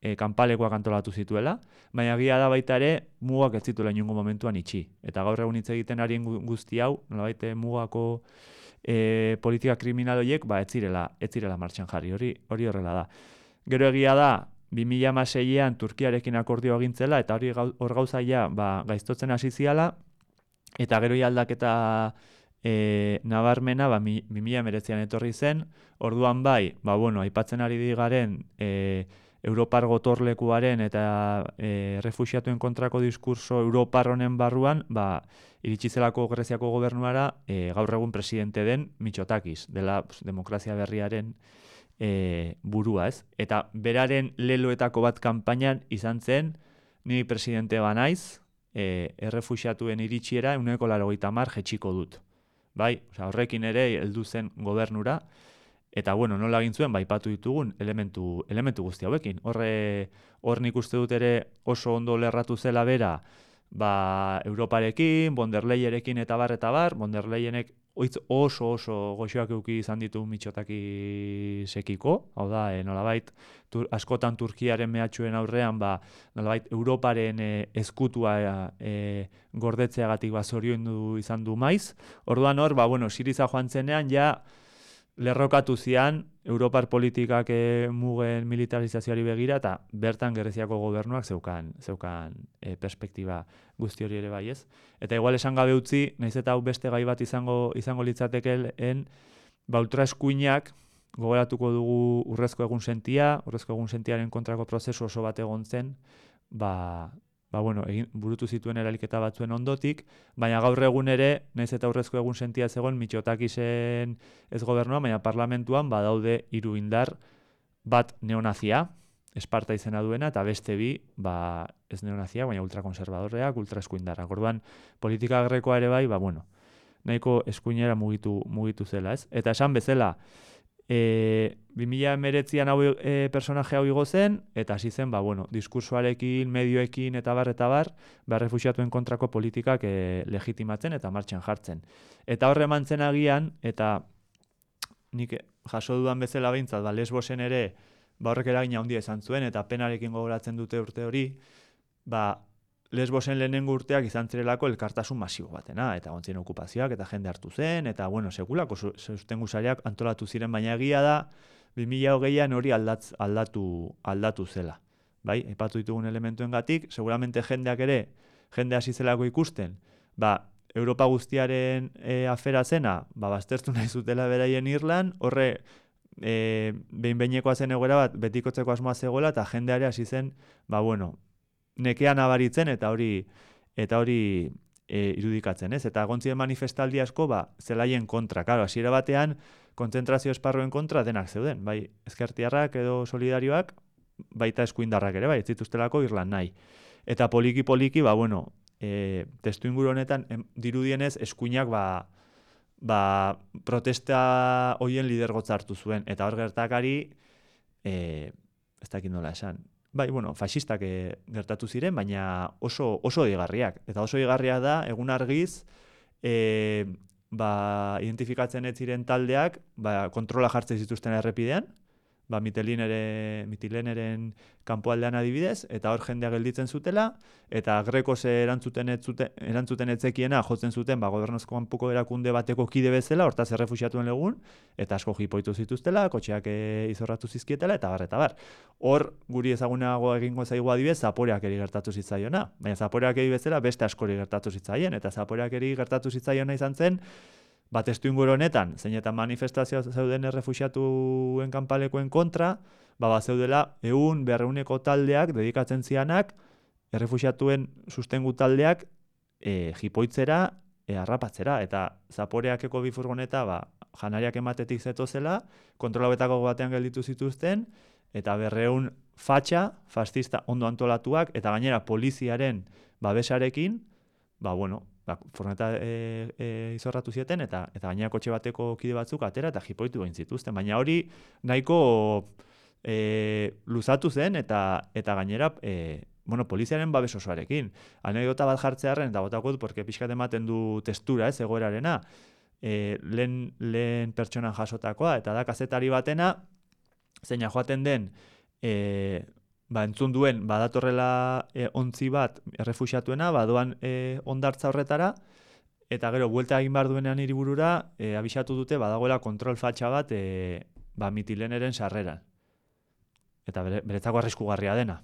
e, kanpalekoak antolatu zituela, baina egia da baita ere mugak ez zituela inungo momentuan itxi. Eta gaur egun hitz egiten gu- guzti hau, nolabait eh, mugako e, politika kriminal horiek, ba, ez zirela, ez zirela martxan jarri, hori, hori horrela da. Gero egia da, 2006an Turkiarekin akordio egintzela, eta hori hor gauza ja, ba, gaiztotzen hasi ziala, eta gero aldaketa e, nabarmena, ba, mi- 2019an etorri zen, orduan bai, ba, bueno, aipatzen ari di garen, e, Europar gotorlekuaren eta e, refusiatuen kontrako diskurso Europar honen barruan, ba, iritsi zelako Greziako gobernuara e, gaur egun presidente den Mitsotakis, dela pues, demokrazia berriaren e, burua, ez? Eta beraren leloetako bat kanpainan izan zen, ni presidente banaiz, e, errefusiatuen iritsiera euneko laro mar jetxiko dut. Bai, osea, horrekin ere heldu zen gobernura, Eta bueno, nola egin zuen, baipatu ditugun elementu, elementu guzti hauekin. Horre, hor nik uste dut ere oso ondo lerratu zela bera, ba, Europarekin, Bonderleierekin eta bar eta bar, Bonderleienek oitz oso oso goxoak euki izan ditu mitxotaki sekiko, hau da, e, nolabait, tur, askotan Turkiaren mehatxuen aurrean, ba, nolabait, Europaren e, eskutua e, gordetzeagatik ba, zoriondu izan du maiz. Orduan hor, ba, bueno, Siriza joan zenean, ja, lerrokatu zian Europar politikak e, mugen militarizazioari begira eta bertan Greziako gobernuak zeukan zeukan e, perspektiba guzti hori ere bai, ez? Eta igual esan gabe utzi, naiz eta hau beste gai bat izango izango litzatekeen, ba eskuinak gogoratuko dugu urrezko egun sentia, urrezko egun sentiaren kontrako prozesu oso bat egon zen, ba, ba bueno, egin, burutu zituen eraliketa batzuen ondotik, baina gaur egun ere, naiz eta urrezko egun sentia zegoen, mitxotak izen ez gobernua, baina parlamentuan badaude hiru indar bat neonazia, esparta izena duena, eta beste bi, ba, ez neonazia, baina ultrakonservadorreak, ultraeskuindarrak. Orduan, politika grekoa ere bai, ba, bueno, nahiko eskuinera mugitu, mugitu zela, ez? Eta esan bezala, E, 2000 emeretzian hau e, personaje hau igo zen, eta hasi zen, ba, bueno, diskursoarekin, medioekin, eta bar, eta bar, ba, refusiatuen kontrako politikak e, legitimatzen eta martxan jartzen. Eta horre mantzen agian, eta nik jaso dudan bezala behintzat, ba, lesbosen ere, ba, horrek eragina handia esan zuen, eta penarekin gogoratzen dute urte hori, ba, Lesbosen lehenengo urteak izan zirelako elkartasun masibo batena, eta gontzien okupazioak, eta jende hartu zen, eta, bueno, sekulako sustengu zariak antolatu ziren, baina egia da, 2008an hori aldatz, aldatu, aldatu zela. Bai, epatu ditugun elementuen gatik, seguramente jendeak ere, jende hasi zelako ikusten, ba, Europa guztiaren e, afera zena, ba, baztertu nahi zutela beraien Irlan, horre, e, behin-behinekoa zen egoera bat, betikotzeko asmoa zegoela, eta jendeare hasi zen, ba, bueno, nekean abaritzen eta hori eta hori e, irudikatzen, ez? Eta gontzien manifestaldi asko, ba, zelaien kontra. Claro, hasiera batean kontzentrazio esparruen kontra denak zeuden, bai, ezkertiarrak edo solidarioak, baita eskuindarrak ere, bai, ez zituztelako Irlan nahi. Eta poliki poliki, ba, bueno, e, testu inguru honetan em, dirudienez eskuinak ba, ba, protesta hoien lidergotza hartu zuen eta hor gertakari e, ez dakit nola esan, Bai, bueno, fasistak e, gertatu ziren, baina oso oso digarriak. Eta oso digarria da, egun argiz, e, ba, identifikatzen ez ziren taldeak, ba, kontrola jartzen zituzten errepidean, ba, mitileneren kanpoaldean adibidez, eta hor jendea gelditzen zutela, eta greko ze erantzuten ez zuten, erantzuten etzekiena jotzen zuten, ba, gobernozko kanpuko erakunde bateko kide bezala, hortaz errefusiatuen legun, eta asko jipoitu zituztela, kotxeak e, izorratu zizkietela, eta bar, eta bar. Hor, guri ezagunago egingo zaigu adibidez, zaporeak eri gertatu zitzaiona. Baina zaporeak eri bezala beste askori gertatu zitzaien, eta zaporeak eri gertatu zitzaiona izan zen, bat estu inguru honetan, zein eta manifestazioa zeuden errefusiatuen kanpalekoen kontra, ba, ba zeudela egun berreuneko taldeak dedikatzen zianak, errefusiatuen sustengu taldeak e, jipoitzera, e, arrapatzera, eta zaporeakeko bifurgoneta, ba, janariak ematetik zeto zela, kontrolabetako batean gelditu zituzten, eta berreun fatxa, fascista ondo antolatuak, eta gainera poliziaren babesarekin, ba, bueno, ba, forneta e, e, izorratu zieten, eta eta gainera kotxe bateko kide batzuk atera eta jipoitu egin zituzten. Baina hori nahiko e, luzatu zen, eta eta gainera e, bueno, poliziaren babes osoarekin. Anekdota bat jartzearen, eta botako porque pixkat ematen du testura, ez, egoerarena, e, lehen, lehen pertsonan jasotakoa, eta da kazetari batena, zeina joaten den, e, ba, entzun duen badatorrela e, ontzi bat errefusiatuena, badoan e, ondartza horretara, eta gero, buelta egin behar duenean hiriburura, e, abisatu dute badagoela kontrol fatxa bat e, ba, mitileneren sarreran. Eta bere, beretzako arriskugarria dena.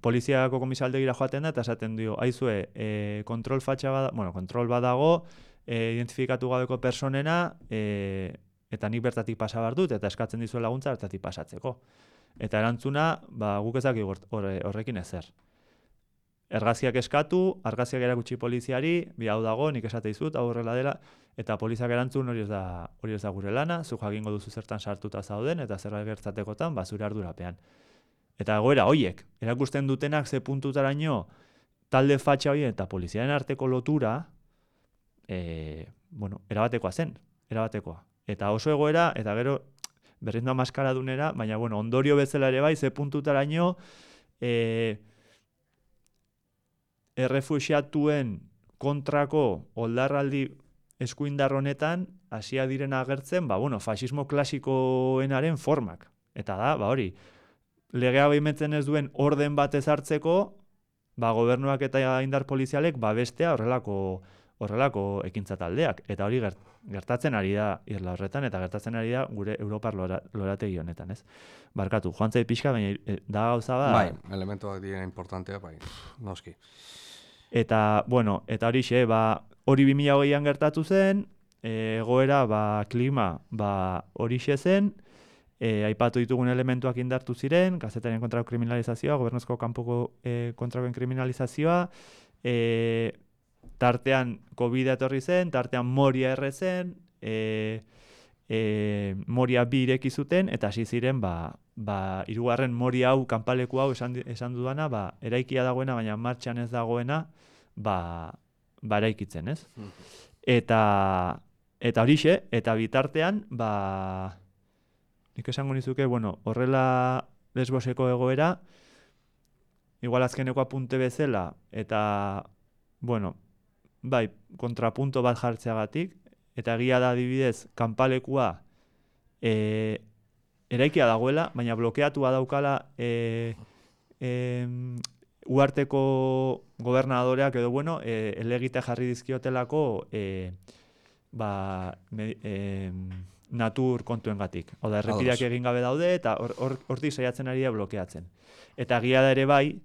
Poliziako komisaldegira joaten da, eta esaten dio, aizue, e, kontrol fatxa bada, bueno, kontrol badago, e, identifikatu gabeko personena, e, eta nik bertatik pasa dut, eta eskatzen dizu laguntza bertatik pasatzeko. Eta erantzuna, ba, guk ezak horrekin ezer. Ergaziak eskatu, argaziak erakutsi poliziari, bi hau dago, nik esate izut, hau horrela dela, eta poliziak erantzun hori ez da, hori ez da gure lana, zu jakingo duzu zertan sartuta zauden, eta zer gertzatekotan, ba, zure ardurapean. Eta goera, hoiek, erakusten dutenak ze puntutaraino, talde fatxa hoien eta poliziaren arteko lotura, e, bueno, erabatekoa zen, erabatekoa. Eta oso egoera, eta gero, berrindu maskara dunera, baina bueno, ondorio bezala ere bai, ze puntutaraino e, errefusiatuen kontrako oldarraldi eskuindar honetan hasia diren agertzen, ba, bueno, fasismo klasikoenaren formak. Eta da, ba, hori, legea behimetzen ez duen orden bat ezartzeko, ba, gobernuak eta indar polizialek, ba, bestea horrelako, horrelako ekintza taldeak. Eta hori gert, gertatzen ari da irla horretan, eta gertatzen ari da gure Europar lora, lorategi honetan, ez? Barkatu, joan zait pixka, baina e, da gauza ba... Bai, elementuak dira importantea, bai, noski. Eta, bueno, eta hori xe, ba, hori 2008an gertatu zen, e, egoera, ba, klima, ba, hori xe zen, e, aipatu ditugun elementuak indartu ziren, gazetaren kontrako kriminalizazioa, gobernuzko kanpoko e, kontrakoen kriminalizazioa, e, tartean COVID etorri zen, tartean Moria erre zen, e, e, Moria bi ireki zuten, eta hasi ziren, ba, ba, irugarren Moria hau, kanpaleku hau esan, esan dudana, ba, eraikia dagoena, baina martxan ez dagoena, ba, ba eraikitzen, ez? Mm-hmm. Eta, eta horixe, eta bitartean, ba, nik esango nizuke, bueno, horrela lesboseko egoera, igual azkeneko apunte bezala, eta, bueno, bai, kontrapunto bat jartzeagatik, eta egia da adibidez, kanpalekua e, eraikia dagoela, baina blokeatua daukala e, e, uarteko gobernadoreak edo, bueno, e, elegite jarri dizkiotelako e, ba, me, e, natur kontuengatik. Oda, errepideak egin gabe daude eta hortik or, saiatzen ari da blokeatzen. Eta gia da ere bai,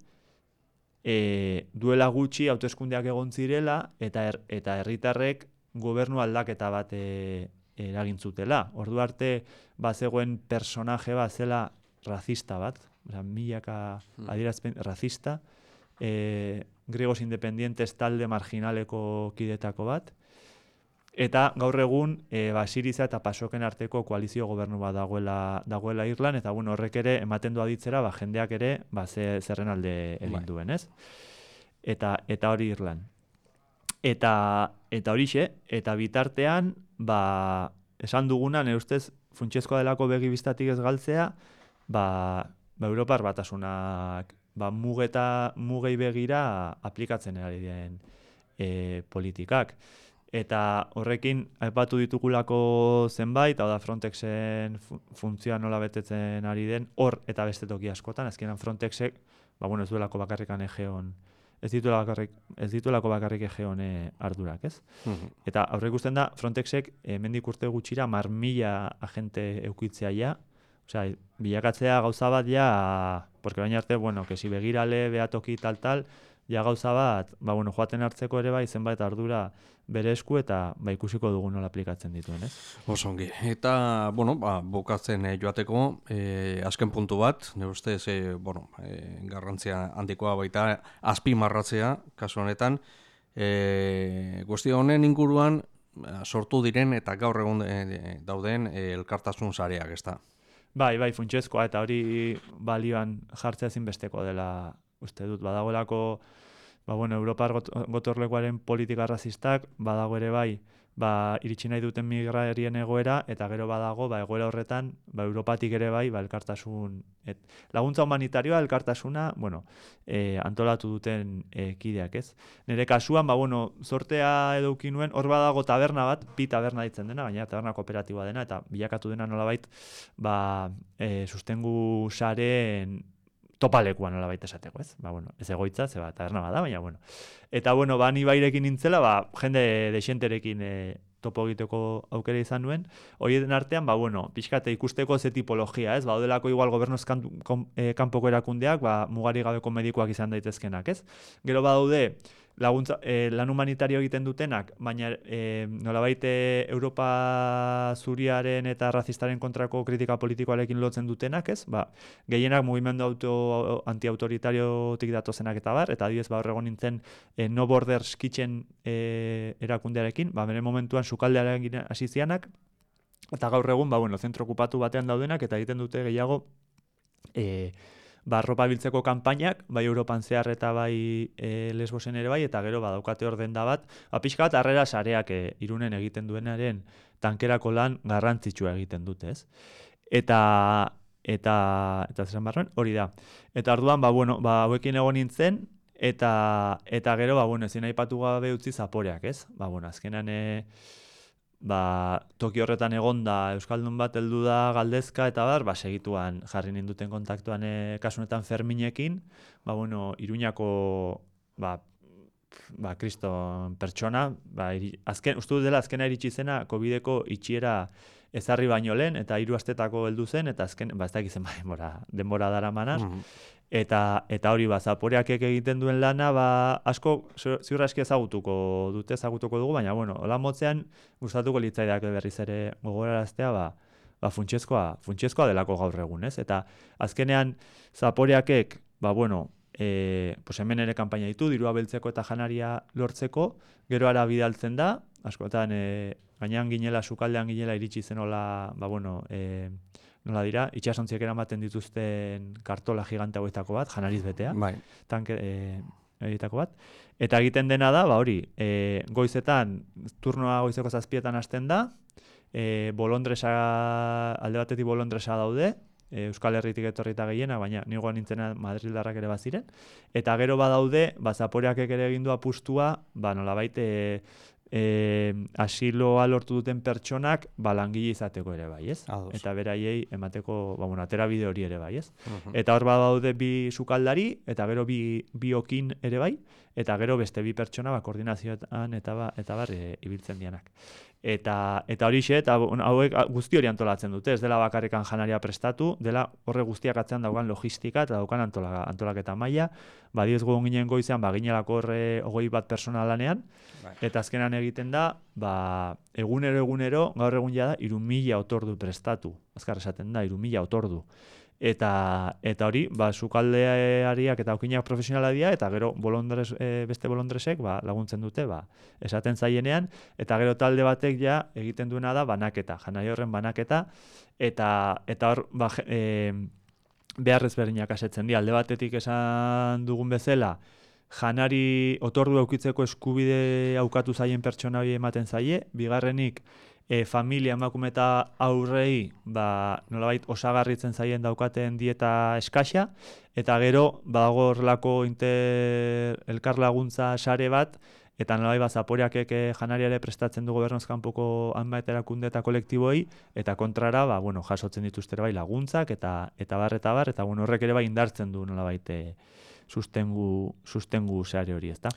e, duela gutxi hauteskundeak egon zirela eta er, eta herritarrek gobernu aldaketa bat e, eragin zutela. Ordu arte bazegoen personaje bat zela razista bat, oza, milaka hmm. adierazpen razista, e, griegos independientes talde marginaleko kidetako bat, Eta gaur egun e, ba, Siriza eta Pasoken arteko koalizio gobernu bat dagoela, dagoela Irlan, eta bueno, horrek ere ematen du aditzera ba, jendeak ere ba, ze, zerren alde egin bai. duen, ez? Eta, eta hori Irlan. Eta, eta hori eta bitartean, ba, esan duguna, nire ustez, funtsezkoa delako begi biztatik ez galtzea, ba, ba Europar batasunak ba, mugeta, mugei begira aplikatzen ari den e, politikak eta horrekin aipatu ditugulako zenbait, hau da Frontexen funtzioa nola betetzen ari den, hor eta beste toki askotan, azkenan Frontexek, ba bueno, ez duelako bakarrikan egeon, ez dituela bakarrik, ez dituelako bakarrik egeon eh, ardurak, ez? Mhm. Eta aurre ikusten da, Frontexek, hemendik urte gutxira, mar mila agente eukitzea ja, Osea, bilakatzea gauza bat ja, porque baina arte, bueno, que si begirale, beatoki, tal, tal, ja gauza bat, ba, bueno, joaten hartzeko ere bai zenbait ardura bere esku eta ba, ikusiko dugu nola aplikatzen dituen, ez? Osongi. Eta, bueno, ba, bukatzen eh, joateko, eh, azken puntu bat, ne ustez, eh, bueno, eh, garrantzia handikoa baita, azpi marratzea, kasu honetan, eh, guzti honen inguruan, eh, sortu diren eta gaur egun eh, dauden eh, elkartasun zareak, ez da? Bai, bai, funtsezkoa eta hori balioan jartzea zinbesteko dela uste dut, badagoelako, ba, bueno, Europar gotorlekuaren politika rasistak, badago ere bai, ba, iritsi nahi duten migrarien egoera, eta gero badago, ba, egoera horretan, ba, Europatik ere bai, ba, elkartasun, et, laguntza humanitarioa, elkartasuna, bueno, e, antolatu duten e, kideak, ez? Nere kasuan, ba, bueno, sortea eduki nuen, hor badago taberna bat, pi taberna ditzen dena, baina taberna kooperatiboa dena, eta bilakatu dena nolabait, ba, e, sustengu saren topalekuan nola baita esateko, ez? Ba, bueno, ez egoitza, ze bat, taberna bada, baina, bueno. Eta, bueno, ba, ni bairekin nintzela, ba, jende desienterekin e, topo egiteko aukera izan nuen. Horien artean, ba, bueno, pixkate ikusteko ze tipologia, ez? Ba, odelako igual gobernoz eh, kanpoko erakundeak, ba, mugari gabeko medikoak izan daitezkenak, ez? Gero badaude, laguntza, e, lan humanitario egiten dutenak, baina e, nolabait Europa zuriaren eta razistaren kontrako kritika politikoarekin lotzen dutenak, ez? Ba, gehienak mugimendu auto antiautoritariotik datozenak eta bar, eta adibidez ba horregon nintzen e, No Borders Kitchen e, erakundearekin, ba, bere momentuan sukaldearen hasi zianak, eta gaur egun, ba, bueno, zentro okupatu batean daudenak, eta egiten dute gehiago, e, ba, ropa biltzeko kanpainak, bai Europan zehar eta bai e, lesbosen ere bai, eta gero badaukate orden da bat, ba, pixka bat arrera sareak e, irunen egiten duenaren tankerako lan garrantzitsua egiten dute, ez? Eta, eta, eta zesan barren, hori da. Eta arduan, ba, bueno, ba, hauekin egon nintzen, eta, eta gero, ba, bueno, ezin aipatu gabe utzi zaporeak, ez? Ba, bueno, azkenan, e, ba, toki horretan egonda Euskaldun bat heldu da galdezka eta bar, ba, segituan jarri ninduten kontaktuan e, kasunetan Ferminekin, ba, bueno, Iruñako ba, ba, kriston pertsona, ba, iri, azken, uste dut dela azkena iritsi zena, COVID-eko itxiera ezarri baino lehen, eta hiru astetako heldu zen, eta azken, ba, ez dakiz zen, ba, denbora, denbora dara manaz, Mhm. Eta, eta hori, ba, zaporeakek egiten duen lana, ba, asko, zu- ziur aski ezagutuko dute, ezagutuko dugu, baina, bueno, hola motzean, gustatuko litzaidak berriz ere gogoraraztea, ba, ba, funtsezkoa, funtsezkoa delako gaur egun, ez? Eta azkenean zaporeakek, ba, bueno, e, pues hemen ere kanpaina ditu, dirua beltzeko eta janaria lortzeko, gero ara bidaltzen da, askotan, e, gainean ginela, sukaldean ginela iritsi zen hola, ba, bueno, e, nola dira, itxasontziek eramaten dituzten kartola gigante hauetako bat, janariz betea Bai. tanke e, horietako bat. Eta egiten dena da, ba hori, e, goizetan, turnoa goizeko zazpietan hasten da, e, bolondresa, alde batetik bolondresa daude, e, Euskal Herritik etorrita gehiena, baina nigoa nintzena Madrildarrak ere baziren. Eta gero badaude, ba, zaporeakek ere egin du apustua, ba, nolabait, e, e, asiloa lortu duten pertsonak, ba, langile izateko ere bai, ez? Ados. Eta beraiei emateko, ba, bueno, atera bide hori ere bai, ez? Mhm. Eta hor badaude bi sukaldari, eta gero bi, bi okin ere bai, eta gero beste bi pertsona ba, koordinazioetan eta ba, eta bar e, ibiltzen dianak. Eta eta horixe eta hauek guzti hori antolatzen dute, ez dela bakarrikan janaria prestatu, dela horre guztiak atzean daukan logistika eta daukan antola, antolaketa maila, badiez gu ginen goizean ba ginelako horre hogei bat persona lanean, Bai. eta azkenan egiten da, ba, egunero egunero, gaur egun jada, iru mila otordu prestatu, azkar esaten da, iru mila otordu. Eta, eta hori, ba, sukaldeariak eta aukinak profesionala dira, eta gero bolondres, e, beste bolondresek ba, laguntzen dute, ba, esaten zaienean, eta gero talde batek ja egiten duena da banaketa, janari horren banaketa, eta, eta hor, ba, e, behar ezberdinak asetzen dira. Alde batetik esan dugun bezala, janari otordu aukitzeko eskubide aukatu zaien pertsona hori ematen zaie, bigarrenik e, familia emakume eta aurrei ba, nolabait osagarritzen zaien daukaten dieta eskaxa, eta gero badago horrelako inter elkarlaguntza sare bat, eta nolabait ba, zaporeakek eh, janariare prestatzen du gobernuz kanpoko hainbat eta kolektiboei, eta kontrara, ba, bueno, jasotzen dituzte ere bai laguntzak, eta eta bar, eta bar, eta bueno, horrek ere bai indartzen du nolabait eh, sustengu, sustengu sare hori, ezta?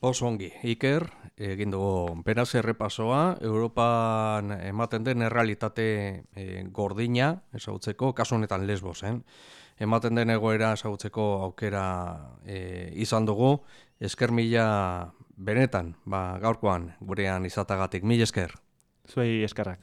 Oso ongi, Iker, egin dugu beraz errepasoa, Europan ematen den errealitate e, gordina ezagutzeko, kasu honetan lesbosen, ematen den egoera ezagutzeko aukera e, izan dugu, esker mila benetan, ba, gaurkoan gurean izatagatik, mila esker. Zuei eskerrak.